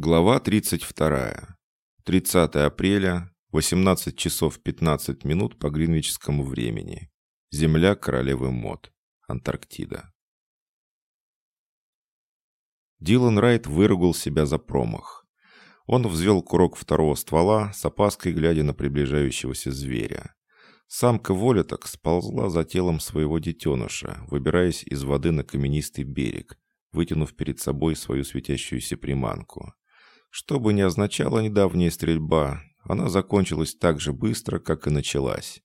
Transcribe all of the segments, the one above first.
Глава 32. 30 апреля, 18 часов 15 минут по гринвичскому времени. Земля королевы Мод. Антарктида. Дилан Райт выругал себя за промах. Он взвел курок второго ствола, с опаской глядя на приближающегося зверя. Самка Волеток сползла за телом своего детеныша, выбираясь из воды на каменистый берег, вытянув перед собой свою светящуюся приманку. Что бы ни означала недавняя стрельба, она закончилась так же быстро, как и началась.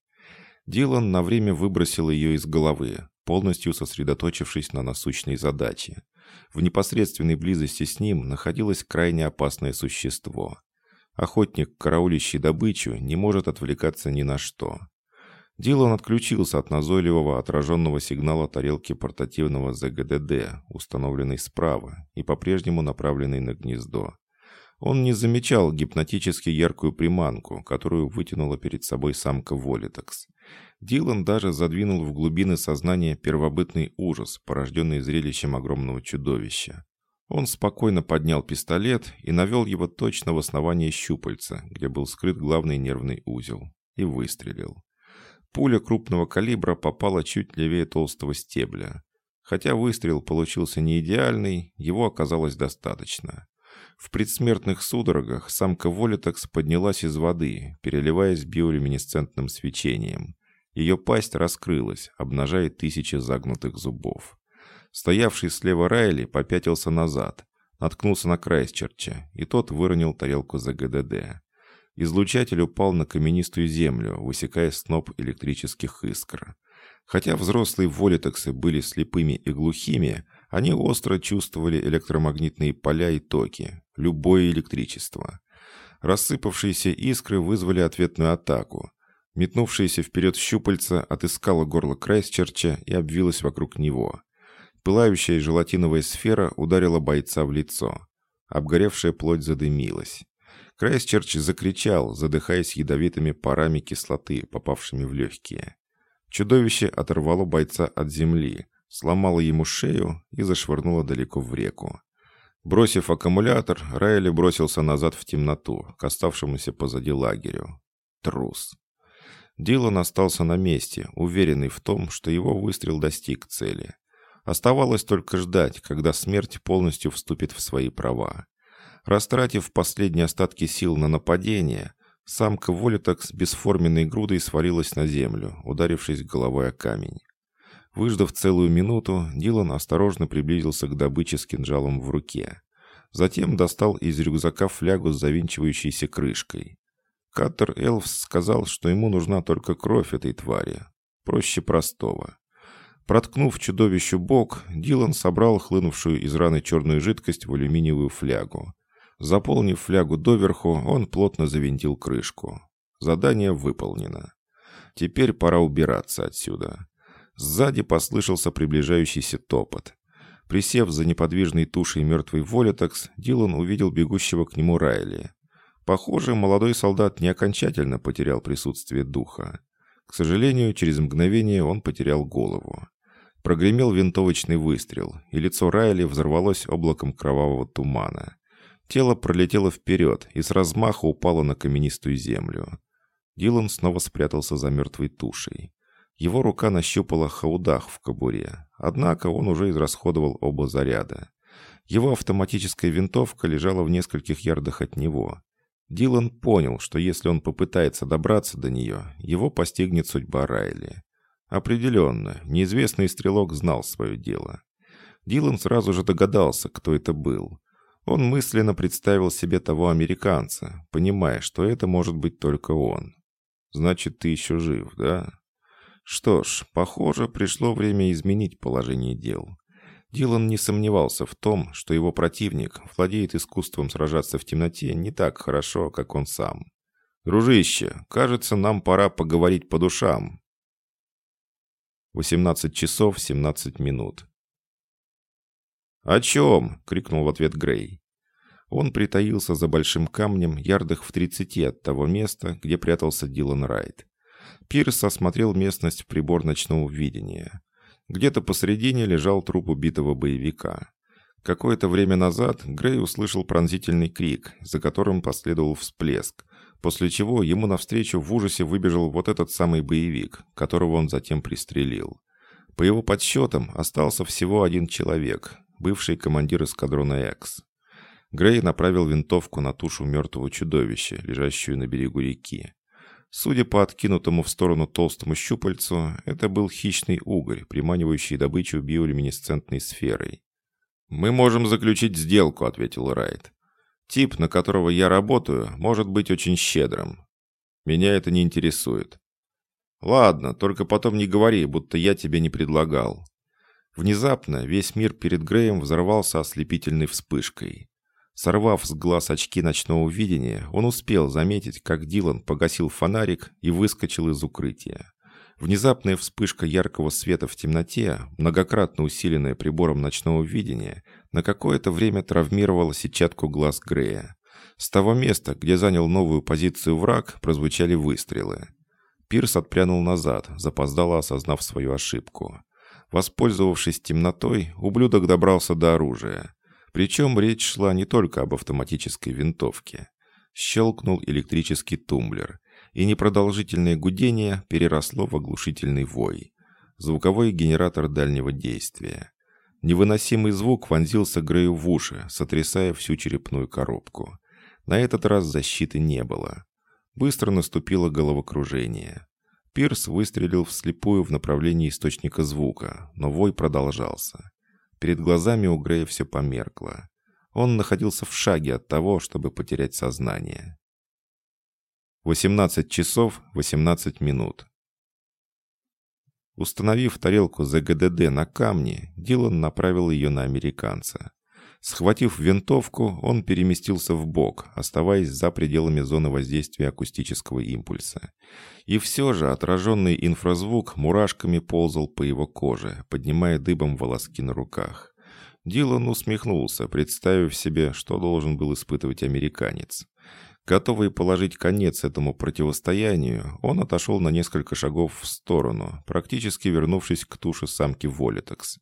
Дилан на время выбросил ее из головы, полностью сосредоточившись на насущной задаче. В непосредственной близости с ним находилось крайне опасное существо. Охотник, караулищий добычу, не может отвлекаться ни на что. Дилан отключился от назойливого отраженного сигнала тарелки портативного ЗГДД, установленной справа и по-прежнему направленной на гнездо. Он не замечал гипнотически яркую приманку, которую вытянула перед собой самка Волитекс. Дилан даже задвинул в глубины сознания первобытный ужас, порожденный зрелищем огромного чудовища. Он спокойно поднял пистолет и навел его точно в основание щупальца, где был скрыт главный нервный узел, и выстрелил. Пуля крупного калибра попала чуть левее толстого стебля. Хотя выстрел получился не идеальный, его оказалось достаточно. В предсмертных судорогах самка Волитекс поднялась из воды, переливаясь биолюминесцентным свечением. Ее пасть раскрылась, обнажая тысячи загнутых зубов. Стоявший слева Райли попятился назад, наткнулся на Крайсчерча, и тот выронил тарелку за ГДД. Излучатель упал на каменистую землю, высекая сноп электрических искр. Хотя взрослые волитексы были слепыми и глухими, они остро чувствовали электромагнитные поля и токи, любое электричество. Рассыпавшиеся искры вызвали ответную атаку. Метнувшаяся вперед щупальца отыскала горло Крайсчерча и обвилась вокруг него. Пылающая желатиновая сфера ударила бойца в лицо. Обгоревшая плоть задымилась. Крайсчерч закричал, задыхаясь ядовитыми парами кислоты, попавшими в легкие. Чудовище оторвало бойца от земли, сломала ему шею и зашвырнула далеко в реку. Бросив аккумулятор, Райли бросился назад в темноту, к оставшемуся позади лагерю. Трус. Дилан остался на месте, уверенный в том, что его выстрел достиг цели. Оставалось только ждать, когда смерть полностью вступит в свои права. Растратив последние остатки сил на нападение, самка Волитакс бесформенной грудой свалилась на землю, ударившись головой о камень. Выждав целую минуту, Дилан осторожно приблизился к добыче с кинжалом в руке. Затем достал из рюкзака флягу с завинчивающейся крышкой. Каттер Элфс сказал, что ему нужна только кровь этой твари. Проще простого. Проткнув чудовищу бок, Дилан собрал хлынувшую из раны черную жидкость в алюминиевую флягу. Заполнив флягу доверху, он плотно завинтил крышку. Задание выполнено. Теперь пора убираться отсюда. Сзади послышался приближающийся топот. Присев за неподвижной тушей мертвой Волитакс, Дилан увидел бегущего к нему Райли. Похоже, молодой солдат не окончательно потерял присутствие духа. К сожалению, через мгновение он потерял голову. Прогремел винтовочный выстрел, и лицо Райли взорвалось облаком кровавого тумана. Тело пролетело вперед и с размаха упало на каменистую землю. Дилан снова спрятался за мертвой тушей. Его рука нащупала хаудах в кобуре, однако он уже израсходовал оба заряда. Его автоматическая винтовка лежала в нескольких ярдах от него. Дилан понял, что если он попытается добраться до нее, его постигнет судьба Райли. Определенно, неизвестный стрелок знал свое дело. Дилан сразу же догадался, кто это был. Он мысленно представил себе того американца, понимая, что это может быть только он. «Значит, ты еще жив, да?» Что ж, похоже, пришло время изменить положение дел. Дилан не сомневался в том, что его противник владеет искусством сражаться в темноте не так хорошо, как он сам. «Дружище, кажется, нам пора поговорить по душам». 18 часов 17 минут. «О чем?» — крикнул в ответ Грей. Он притаился за большим камнем ярдах в 30 от того места, где прятался Дилан Райт. Пирс осмотрел местность в прибор ночного видения. Где-то посредине лежал труп убитого боевика. Какое-то время назад Грей услышал пронзительный крик, за которым последовал всплеск, после чего ему навстречу в ужасе выбежал вот этот самый боевик, которого он затем пристрелил. По его подсчетам остался всего один человек, бывший командир эскадрона «Экс». Грей направил винтовку на тушу мертвого чудовища, лежащую на берегу реки. Судя по откинутому в сторону толстому щупальцу, это был хищный угорь, приманивающий добычу биолюминесцентной сферой. «Мы можем заключить сделку», — ответил Райт. «Тип, на которого я работаю, может быть очень щедрым. Меня это не интересует». «Ладно, только потом не говори, будто я тебе не предлагал». Внезапно весь мир перед Греем взорвался ослепительной вспышкой. Сорвав с глаз очки ночного видения, он успел заметить, как Дилан погасил фонарик и выскочил из укрытия. Внезапная вспышка яркого света в темноте, многократно усиленная прибором ночного видения, на какое-то время травмировала сетчатку глаз Грея. С того места, где занял новую позицию враг, прозвучали выстрелы. Пирс отпрянул назад, запоздало осознав свою ошибку. Воспользовавшись темнотой, ублюдок добрался до оружия. Причем речь шла не только об автоматической винтовке. Щелкнул электрический тумблер и непродолжительное гудение переросло в оглушительный вой. Звуковой генератор дальнего действия. Невыносимый звук вонзился Грею в уши, сотрясая всю черепную коробку. На этот раз защиты не было. Быстро наступило головокружение. Пирс выстрелил вслепую в направлении источника звука, но вой продолжался. Перед глазами у Грея все померкло. Он находился в шаге от того, чтобы потерять сознание. 18 часов 18 минут. Установив тарелку ЗГДД на камне, Дилан направил ее на американца. Схватив винтовку, он переместился в бок, оставаясь за пределами зоны воздействия акустического импульса. И все же отраженный инфразвук мурашками ползал по его коже, поднимая дыбом волоски на руках. Дилан усмехнулся, представив себе, что должен был испытывать американец. Готовый положить конец этому противостоянию, он отошел на несколько шагов в сторону, практически вернувшись к туше самки Волитекс.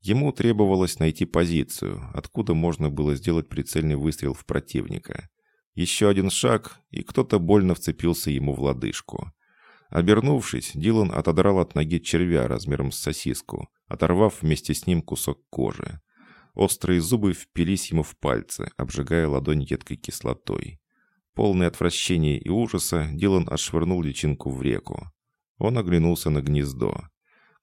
Ему требовалось найти позицию, откуда можно было сделать прицельный выстрел в противника. Еще один шаг, и кто-то больно вцепился ему в лодыжку. Обернувшись, Дилан отодрал от ноги червя размером с сосиску, оторвав вместе с ним кусок кожи. Острые зубы впились ему в пальцы, обжигая ладонь едкой кислотой. Полный отвращения и ужаса, Дилан отшвырнул личинку в реку. Он оглянулся на гнездо.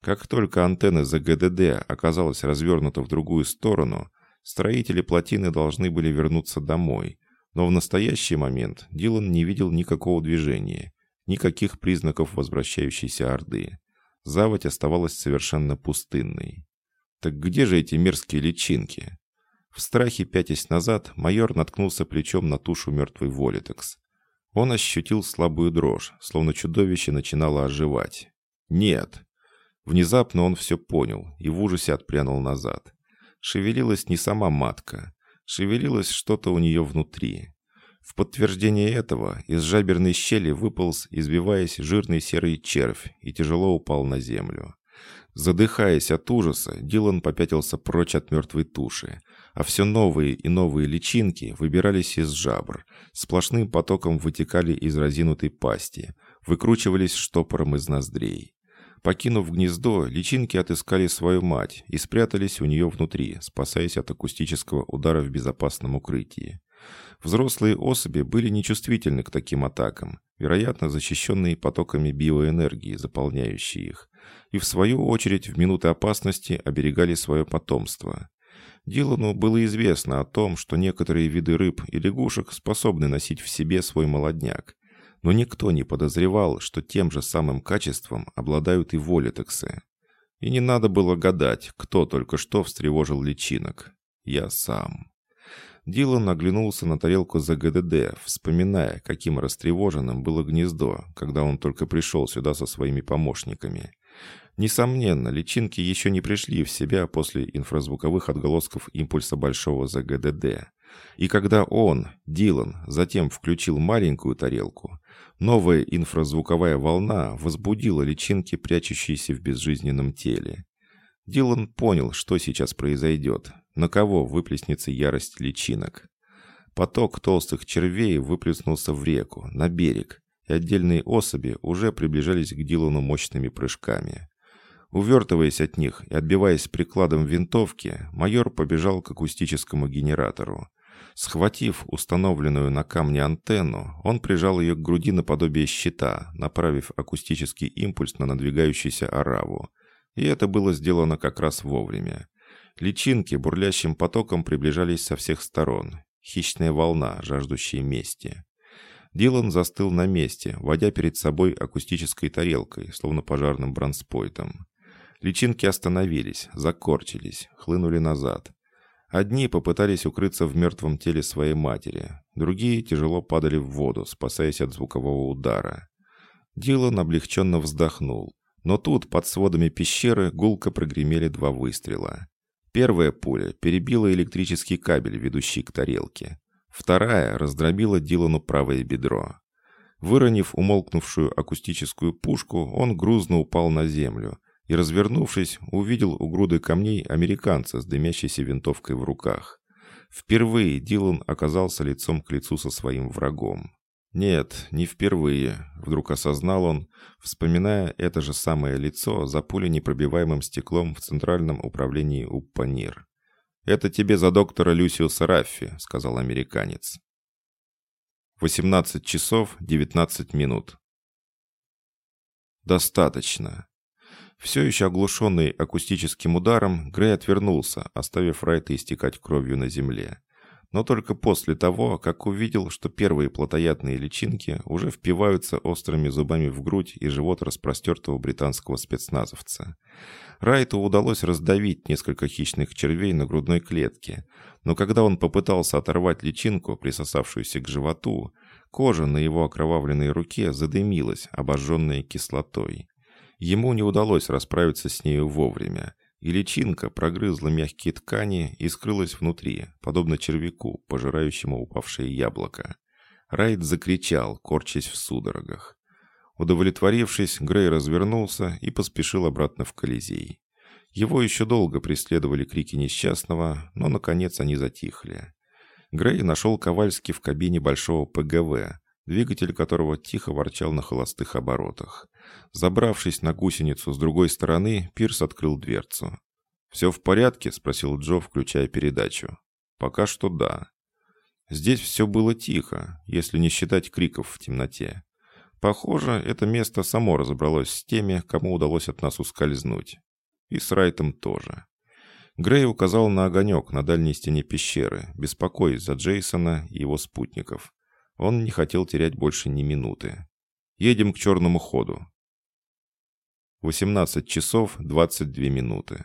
Как только антенна за ГДД оказалась развернута в другую сторону, строители плотины должны были вернуться домой. Но в настоящий момент Дилан не видел никакого движения, никаких признаков возвращающейся Орды. Заводь оставалась совершенно пустынной. Так где же эти мерзкие личинки? В страхе пятясь назад, майор наткнулся плечом на тушу мертвой Волитекс. Он ощутил слабую дрожь, словно чудовище начинало оживать. «Нет!» Внезапно он все понял и в ужасе отпрянул назад. Шевелилась не сама матка. Шевелилось что-то у нее внутри. В подтверждение этого из жаберной щели выполз, избиваясь, жирный серый червь и тяжело упал на землю. Задыхаясь от ужаса, Дилан попятился прочь от мертвой туши, а все новые и новые личинки выбирались из жабр, сплошным потоком вытекали из разинутой пасти, выкручивались штопором из ноздрей. Покинув гнездо, личинки отыскали свою мать и спрятались у нее внутри, спасаясь от акустического удара в безопасном укрытии. Взрослые особи были нечувствительны к таким атакам, вероятно, защищенные потоками биоэнергии, заполняющие их, и в свою очередь в минуты опасности оберегали свое потомство. Дилану было известно о том, что некоторые виды рыб и лягушек способны носить в себе свой молодняк, но никто не подозревал, что тем же самым качеством обладают и волитексы. И не надо было гадать, кто только что встревожил личинок. Я сам. Дилан оглянулся на тарелку за ГДД, вспоминая, каким растревоженным было гнездо, когда он только пришел сюда со своими помощниками. Несомненно, личинки еще не пришли в себя после инфразвуковых отголосков импульса большого ЗГДД. И когда он, Дилан, затем включил маленькую тарелку, новая инфразвуковая волна возбудила личинки, прячущиеся в безжизненном теле. Дилан понял, что сейчас произойдет, на кого выплеснется ярость личинок. Поток толстых червей выплеснулся в реку, на берег, и отдельные особи уже приближались к Дилану мощными прыжками. Увертываясь от них и отбиваясь прикладом винтовки, майор побежал к акустическому генератору. Схватив установленную на камне антенну, он прижал ее к груди наподобие щита, направив акустический импульс на надвигающуюся ораву. И это было сделано как раз вовремя. Личинки бурлящим потоком приближались со всех сторон. Хищная волна, жаждущая мести. Дилан застыл на месте, водя перед собой акустической тарелкой, словно пожарным бронспойтом. Личинки остановились, закорчились, хлынули назад. Одни попытались укрыться в мертвом теле своей матери, другие тяжело падали в воду, спасаясь от звукового удара. Дилан облегченно вздохнул, но тут под сводами пещеры гулко прогремели два выстрела. Первая пуля перебила электрический кабель, ведущий к тарелке. Вторая раздробила Дилану правое бедро. Выронив умолкнувшую акустическую пушку, он грузно упал на землю, и, развернувшись, увидел у груды камней американца с дымящейся винтовкой в руках. Впервые Дилан оказался лицом к лицу со своим врагом. Нет, не впервые, вдруг осознал он, вспоминая это же самое лицо за пуленепробиваемым стеклом в Центральном управлении Уппанир. «Это тебе за доктора Люсиуса Раффи», — сказал американец. 18 часов 19 минут. «Достаточно. Все еще оглушенный акустическим ударом, Грей отвернулся, оставив Райта истекать кровью на земле. Но только после того, как увидел, что первые плотоядные личинки уже впиваются острыми зубами в грудь и живот распростертого британского спецназовца. Райту удалось раздавить несколько хищных червей на грудной клетке, но когда он попытался оторвать личинку, присосавшуюся к животу, кожа на его окровавленной руке задымилась, обожженная кислотой. Ему не удалось расправиться с нею вовремя, и личинка прогрызла мягкие ткани и скрылась внутри, подобно червяку, пожирающему упавшее яблоко. Райт закричал, корчась в судорогах. Удовлетворившись, Грей развернулся и поспешил обратно в Колизей. Его еще долго преследовали крики несчастного, но, наконец, они затихли. Грей нашел Ковальски в кабине большого ПГВ, двигатель которого тихо ворчал на холостых оборотах. Забравшись на гусеницу с другой стороны, Пирс открыл дверцу. «Все в порядке?» – спросил Джо, включая передачу. «Пока что да». Здесь все было тихо, если не считать криков в темноте. Похоже, это место само разобралось с теми, кому удалось от нас ускользнуть. И с Райтом тоже. Грей указал на огонек на дальней стене пещеры, беспокоясь за Джейсона и его спутников. Он не хотел терять больше ни минуты. «Едем к черному ходу». 18 часов 22 минуты.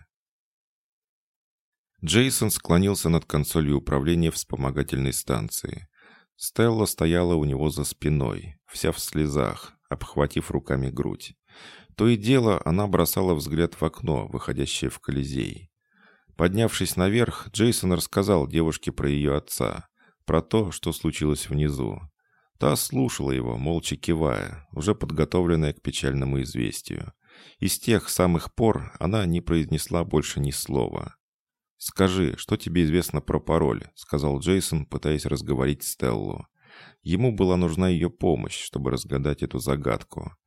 Джейсон склонился над консолью управления вспомогательной станции. Стелла стояла у него за спиной, вся в слезах, обхватив руками грудь. То и дело она бросала взгляд в окно, выходящее в Колизей. Поднявшись наверх, Джейсон рассказал девушке про ее отца про то, что случилось внизу. Та слушала его, молча кивая, уже подготовленная к печальному известию. И с тех самых пор она не произнесла больше ни слова. «Скажи, что тебе известно про пароль?» — сказал Джейсон, пытаясь разговорить Стеллу. Ему была нужна ее помощь, чтобы разгадать эту загадку.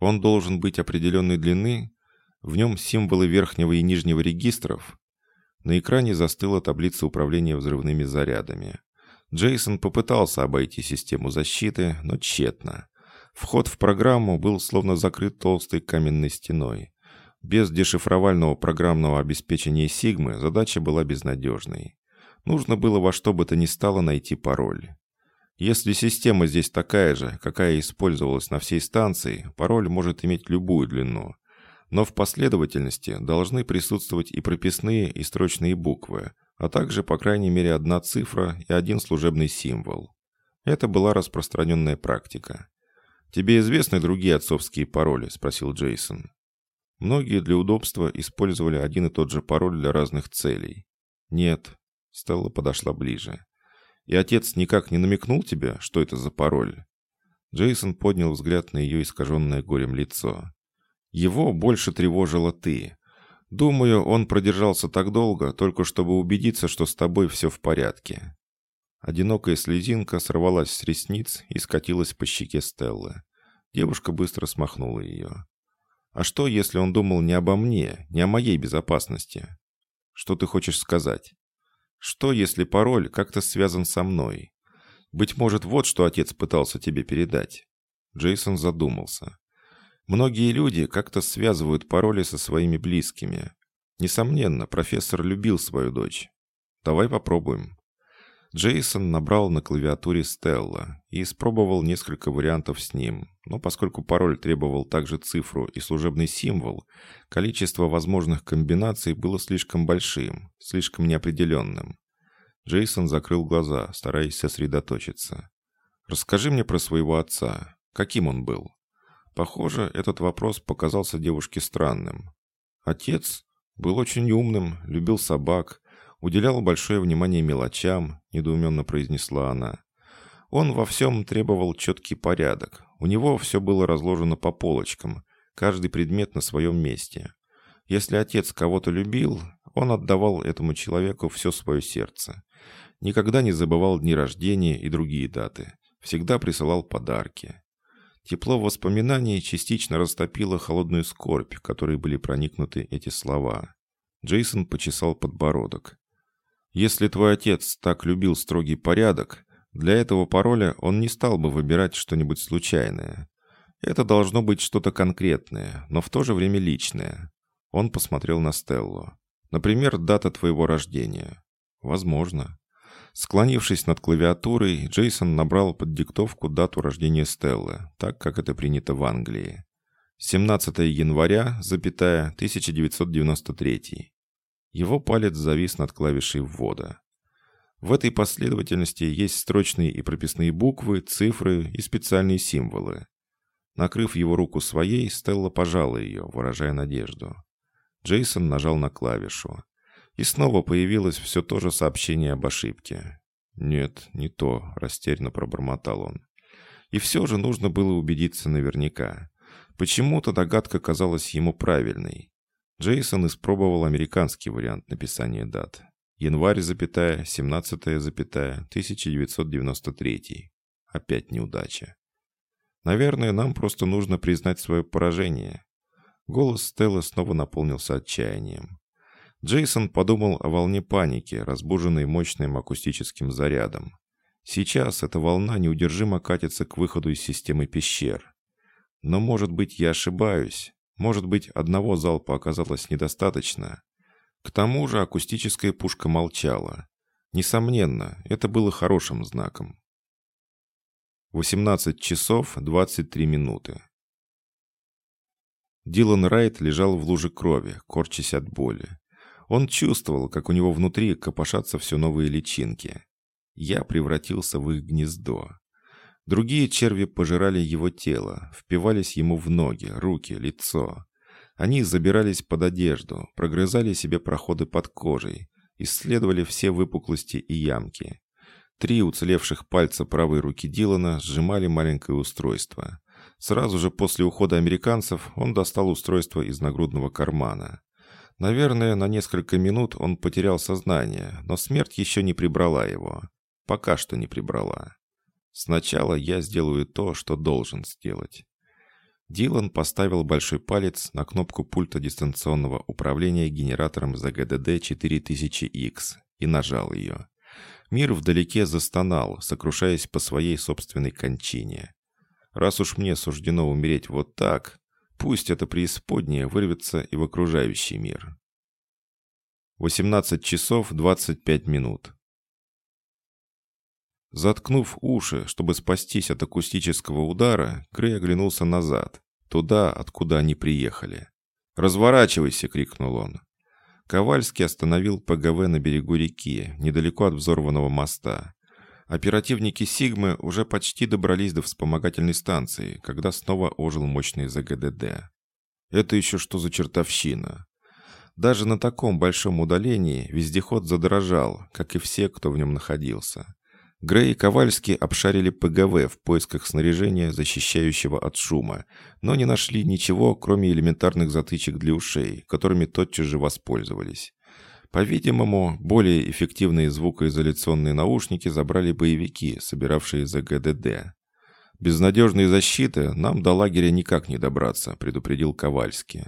Он должен быть определенной длины? В нем символы верхнего и нижнего регистров? На экране застыла таблица управления взрывными зарядами. Джейсон попытался обойти систему защиты, но тщетно. Вход в программу был словно закрыт толстой каменной стеной. Без дешифровального программного обеспечения Сигмы задача была безнадежной. Нужно было во что бы то ни стало найти пароль. Если система здесь такая же, какая использовалась на всей станции, пароль может иметь любую длину. Но в последовательности должны присутствовать и прописные, и строчные буквы, а также по крайней мере одна цифра и один служебный символ. Это была распространенная практика. «Тебе известны другие отцовские пароли?» – спросил Джейсон. Многие для удобства использовали один и тот же пароль для разных целей. «Нет». Стелла подошла ближе. «И отец никак не намекнул тебе, что это за пароль?» Джейсон поднял взгляд на ее искаженное горем лицо. «Его больше тревожило ты. Думаю, он продержался так долго, только чтобы убедиться, что с тобой все в порядке». Одинокая слезинка сорвалась с ресниц и скатилась по щеке Стеллы. Девушка быстро смахнула ее. «А что, если он думал не обо мне, не о моей безопасности?» «Что ты хочешь сказать?» «Что, если пароль как-то связан со мной? Быть может, вот что отец пытался тебе передать?» Джейсон задумался. Многие люди как-то связывают пароли со своими близкими. Несомненно, профессор любил свою дочь. Давай попробуем. Джейсон набрал на клавиатуре Стелла и испробовал несколько вариантов с ним, но поскольку пароль требовал также цифру и служебный символ, количество возможных комбинаций было слишком большим, слишком неопределенным. Джейсон закрыл глаза, стараясь сосредоточиться. «Расскажи мне про своего отца. Каким он был?» Похоже, этот вопрос показался девушке странным. Отец был очень умным, любил собак, уделял большое внимание мелочам, недоуменно произнесла она. Он во всем требовал четкий порядок. У него все было разложено по полочкам, каждый предмет на своем месте. Если отец кого-то любил, он отдавал этому человеку все свое сердце. Никогда не забывал дни рождения и другие даты. Всегда присылал подарки. Тепло воспоминаний частично растопило холодную скорбь, которой были проникнуты эти слова. Джейсон почесал подбородок. «Если твой отец так любил строгий порядок, для этого пароля он не стал бы выбирать что-нибудь случайное. Это должно быть что-то конкретное, но в то же время личное». Он посмотрел на Стеллу. «Например, дата твоего рождения». «Возможно». Склонившись над клавиатурой, Джейсон набрал под диктовку дату рождения Стеллы, так как это принято в Англии. 17 января, запятая, 1993. Его палец завис над клавишей ввода. В этой последовательности есть строчные и прописные буквы, цифры и специальные символы. Накрыв его руку своей, Стелла пожала ее, выражая надежду. Джейсон нажал на клавишу. И снова появилось все то же сообщение об ошибке. «Нет, не то», — растерянно пробормотал он. И все же нужно было убедиться наверняка. Почему-то догадка казалась ему правильной. Джейсон испробовал американский вариант написания дат. Январь, запятая, 17 запятая, 1993. Опять неудача. Наверное, нам просто нужно признать свое поражение. Голос Стеллы снова наполнился отчаянием. Джейсон подумал о волне паники, разбуженной мощным акустическим зарядом. Сейчас эта волна неудержимо катится к выходу из системы пещер. Но, может быть, я ошибаюсь. Может быть, одного залпа оказалось недостаточно. К тому же акустическая пушка молчала. Несомненно, это было хорошим знаком. 18 часов 23 минуты. Дилан Райт лежал в луже крови, корчась от боли. Он чувствовал, как у него внутри копошатся все новые личинки. Я превратился в их гнездо. Другие черви пожирали его тело, впивались ему в ноги, руки, лицо. Они забирались под одежду, прогрызали себе проходы под кожей, исследовали все выпуклости и ямки. Три уцелевших пальца правой руки Дилана сжимали маленькое устройство. Сразу же после ухода американцев он достал устройство из нагрудного кармана. Наверное, на несколько минут он потерял сознание, но смерть еще не прибрала его. Пока что не прибрала. Сначала я сделаю то, что должен сделать. Дилан поставил большой палец на кнопку пульта дистанционного управления генератором ЗГДД 4000X и нажал ее. Мир вдалеке застонал, сокрушаясь по своей собственной кончине. Раз уж мне суждено умереть вот так, Пусть это преисподнее вырвется и в окружающий мир. 18 часов 25 минут. Заткнув уши, чтобы спастись от акустического удара, Грей оглянулся назад, туда, откуда они приехали. «Разворачивайся!» — крикнул он. Ковальский остановил ПГВ на берегу реки, недалеко от взорванного моста. Оперативники «Сигмы» уже почти добрались до вспомогательной станции, когда снова ожил мощный ЗГДД. Это еще что за чертовщина? Даже на таком большом удалении вездеход задрожал, как и все, кто в нем находился. Грей и Ковальский обшарили ПГВ в поисках снаряжения, защищающего от шума, но не нашли ничего, кроме элементарных затычек для ушей, которыми тотчас же воспользовались. По-видимому, более эффективные звукоизоляционные наушники забрали боевики, собиравшие за ГДД. «Без надежной защиты нам до лагеря никак не добраться», — предупредил Ковальский.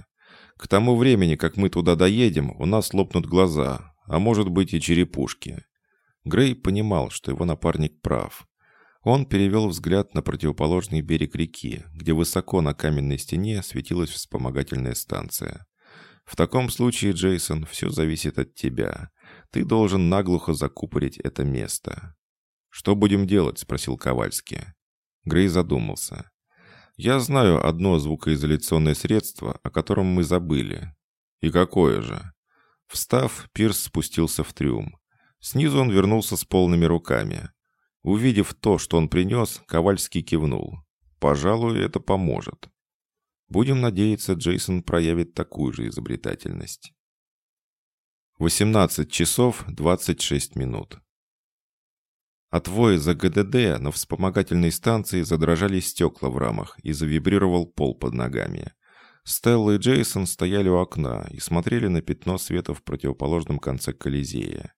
«К тому времени, как мы туда доедем, у нас лопнут глаза, а может быть и черепушки. Грей понимал, что его напарник прав. Он перевел взгляд на противоположный берег реки, где высоко на каменной стене светилась вспомогательная станция. «В таком случае, Джейсон, все зависит от тебя. Ты должен наглухо закупорить это место». «Что будем делать?» — спросил Ковальский. Грей задумался. «Я знаю одно звукоизоляционное средство, о котором мы забыли». «И какое же?» Встав, Пирс спустился в трюм. Снизу он вернулся с полными руками. Увидев то, что он принес, Ковальский кивнул. «Пожалуй, это поможет». Будем надеяться, Джейсон проявит такую же изобретательность. 18 часов 26 минут. От воя за ГДД на вспомогательной станции задрожали стекла в рамах и завибрировал пол под ногами. Стелла и Джейсон стояли у окна и смотрели на пятно света в противоположном конце Колизея.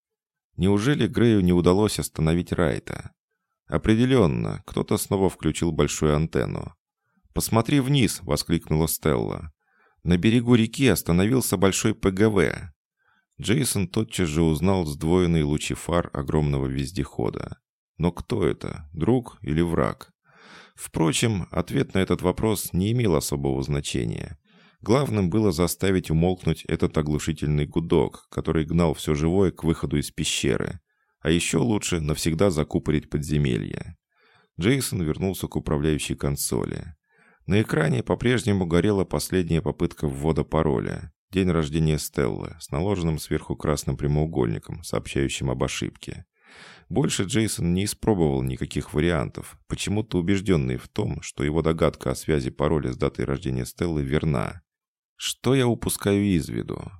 Неужели Грею не удалось остановить Райта? Определенно, кто-то снова включил большую антенну. «Посмотри вниз!» — воскликнула Стелла. На берегу реки остановился большой ПГВ. Джейсон тотчас же узнал сдвоенные лучи фар огромного вездехода. Но кто это? Друг или враг? Впрочем, ответ на этот вопрос не имел особого значения. Главным было заставить умолкнуть этот оглушительный гудок, который гнал все живое к выходу из пещеры. А еще лучше навсегда закупорить подземелье. Джейсон вернулся к управляющей консоли. На экране по-прежнему горела последняя попытка ввода пароля. День рождения Стеллы с наложенным сверху красным прямоугольником, сообщающим об ошибке. Больше Джейсон не испробовал никаких вариантов, почему-то убежденный в том, что его догадка о связи пароля с датой рождения Стеллы верна. Что я упускаю из виду?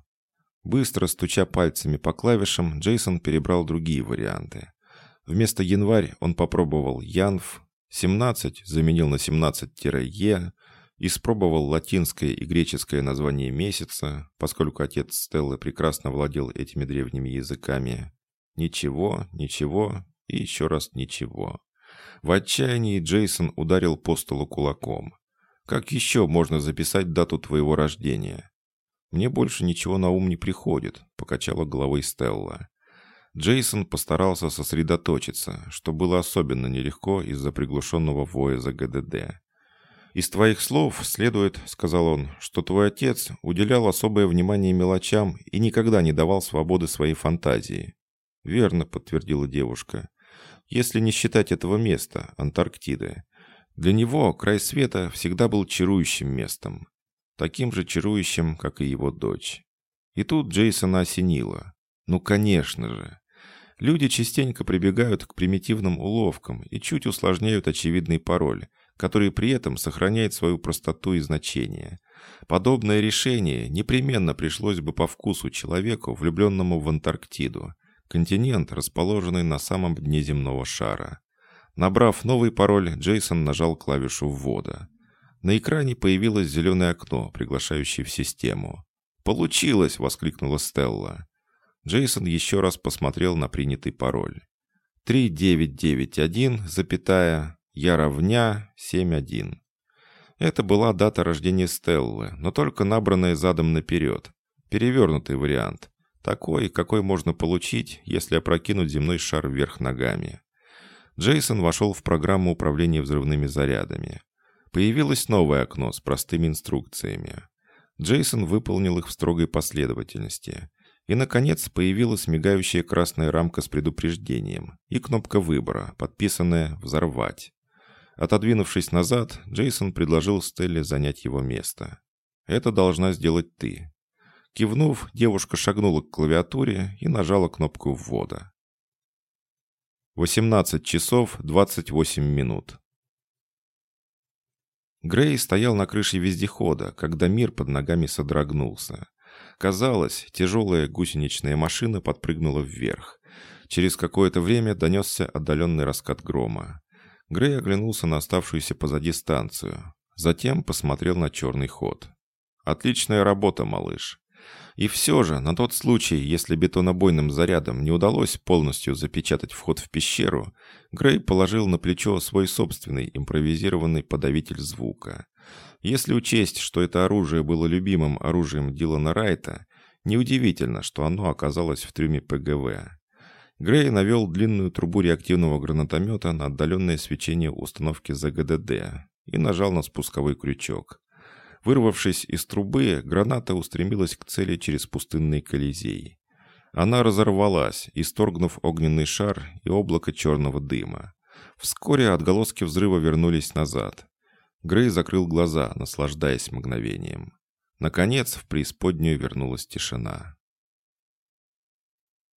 Быстро стуча пальцами по клавишам, Джейсон перебрал другие варианты. Вместо январь он попробовал янв, 17 заменил на 17-е, испробовал латинское и греческое название месяца, поскольку отец Стеллы прекрасно владел этими древними языками. Ничего, ничего и еще раз ничего. В отчаянии Джейсон ударил по столу кулаком. Как еще можно записать дату твоего рождения? Мне больше ничего на ум не приходит, покачала головой Стелла. Джейсон постарался сосредоточиться, что было особенно нелегко из-за приглушенного воя за ГДД. «Из твоих слов следует, — сказал он, — что твой отец уделял особое внимание мелочам и никогда не давал свободы своей фантазии». «Верно», — подтвердила девушка. «Если не считать этого места, Антарктиды. Для него край света всегда был чарующим местом. Таким же чарующим, как и его дочь. И тут Джейсона осенило. Ну, конечно же. Люди частенько прибегают к примитивным уловкам и чуть усложняют очевидный пароль, который при этом сохраняет свою простоту и значение. Подобное решение непременно пришлось бы по вкусу человеку, влюбленному в Антарктиду, континент, расположенный на самом дне земного шара. Набрав новый пароль, Джейсон нажал клавишу ввода. На экране появилось зеленое окно, приглашающее в систему. «Получилось!» — воскликнула Стелла. Джейсон еще раз посмотрел на принятый пароль. 3991, запятая, я равня 71. Это была дата рождения Стеллы, но только набранная задом наперед. Перевернутый вариант. Такой, какой можно получить, если опрокинуть земной шар вверх ногами. Джейсон вошел в программу управления взрывными зарядами. Появилось новое окно с простыми инструкциями. Джейсон выполнил их в строгой последовательности. И, наконец, появилась мигающая красная рамка с предупреждением и кнопка выбора, подписанная «Взорвать». Отодвинувшись назад, Джейсон предложил Стелле занять его место. «Это должна сделать ты». Кивнув, девушка шагнула к клавиатуре и нажала кнопку ввода. 18 часов 28 минут. Грей стоял на крыше вездехода, когда мир под ногами содрогнулся. Казалось, тяжелая гусеничная машина подпрыгнула вверх. Через какое-то время донесся отдаленный раскат грома. Грей оглянулся на оставшуюся позади станцию. Затем посмотрел на черный ход. «Отличная работа, малыш. И все же, на тот случай, если бетонобойным зарядом не удалось полностью запечатать вход в пещеру, Грей положил на плечо свой собственный импровизированный подавитель звука. Если учесть, что это оружие было любимым оружием Дилана Райта, неудивительно, что оно оказалось в трюме ПГВ. Грей навел длинную трубу реактивного гранатомета на отдаленное свечение установки ЗГДД и нажал на спусковой крючок. Вырвавшись из трубы, граната устремилась к цели через пустынный колизей. Она разорвалась, исторгнув огненный шар и облако черного дыма. Вскоре отголоски взрыва вернулись назад. Грей закрыл глаза, наслаждаясь мгновением. Наконец в преисподнюю вернулась тишина.